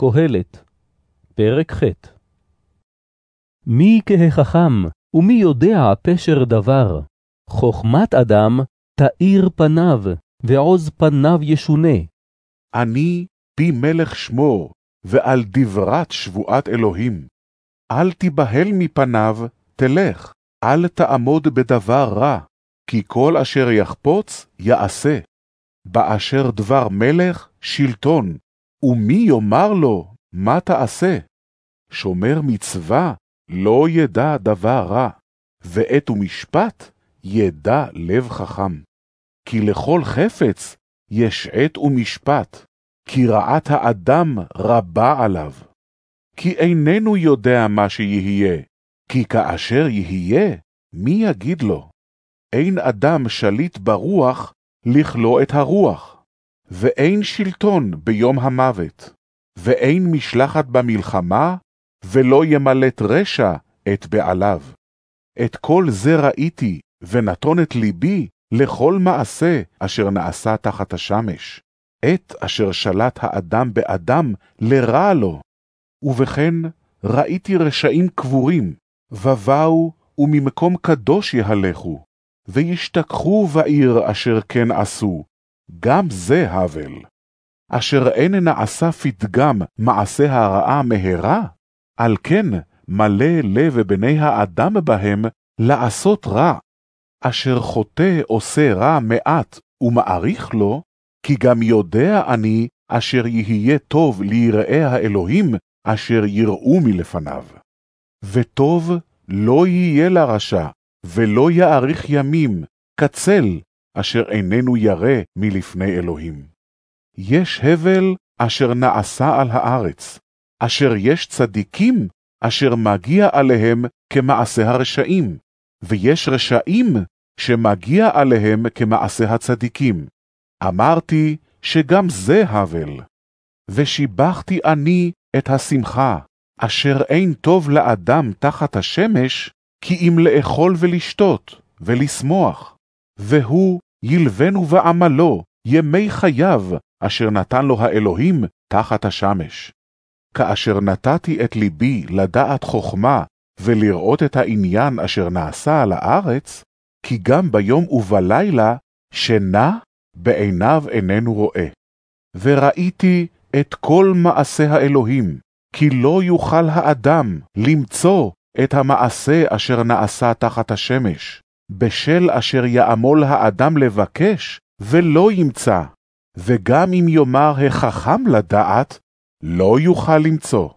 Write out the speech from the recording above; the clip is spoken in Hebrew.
קהלת, פרק ח' מי כהחכם, ומי יודע פשר דבר? חכמת אדם תאיר פניו, ועוז פניו ישונה. אני פי מלך שמור, ועל דברת שבועת אלוהים. אל תיבהל מפניו, תלך, אל תעמוד בדבר רע, כי כל אשר יחפוץ, יעשה. באשר דבר מלך, שלטון, ומי יאמר לו, מה תעשה? שומר מצווה, לא ידע דבר רע, ועת ומשפט, ידע לב חכם. כי לכל חפץ יש עת ומשפט, כי רעת האדם רבה עליו. כי איננו יודע מה שיהיה, כי כאשר יהיה, מי יגיד לו? אין אדם שליט ברוח, לכלוא את הרוח, ואין שלטון ביום המוות, ואין משלחת במלחמה, ולא ימלט רשע את בעליו. את כל זה ראיתי, ונתון את ליבי לכל מעשה אשר נעשה תחת השמש, עת אשר שלט האדם באדם לרע לו. ובכן, ראיתי רשעים קבורים, ובאו וממקום קדוש יהלכו, וישתכחו בעיר אשר כן עשו, גם זה הבל. אשר אין נעשה פתגם מעשה הרעה מהרה, על כן מלא לב בני האדם בהם לעשות רע. אשר חוטא עושה רע מעט ומעריך לו, כי גם יודע אני אשר יהיה טוב ליראי האלוהים אשר יראו מלפניו. וטוב לא יהיה לרשע, ולא יאריך ימים, כצל, אשר איננו ירא מלפני אלוהים. יש הבל אשר נעשה על הארץ, אשר יש צדיקים אשר מגיע עליהם כמעשה הרשעים, ויש רשעים שמגיע עליהם כמעשה הצדיקים. אמרתי שגם זה הבל. ושיבחתי אני את השמחה, אשר אין טוב לאדם תחת השמש, כי אם לאכול ולשתות, ולשמוח, והוא ילבנו בעמלו ימי חייו, אשר נתן לו האלוהים תחת השמש. כאשר נתתי את ליבי לדעת חכמה, ולראות את העניין אשר נעשה על הארץ, כי גם ביום ובלילה שינה בעיניו איננו רואה. וראיתי את כל מעשה האלוהים, כי לא יוכל האדם למצוא את המעשה אשר נעשה תחת השמש, בשל אשר יעמול האדם לבקש, ולא ימצא, וגם אם יאמר החכם לדעת, לא יוכל למצוא.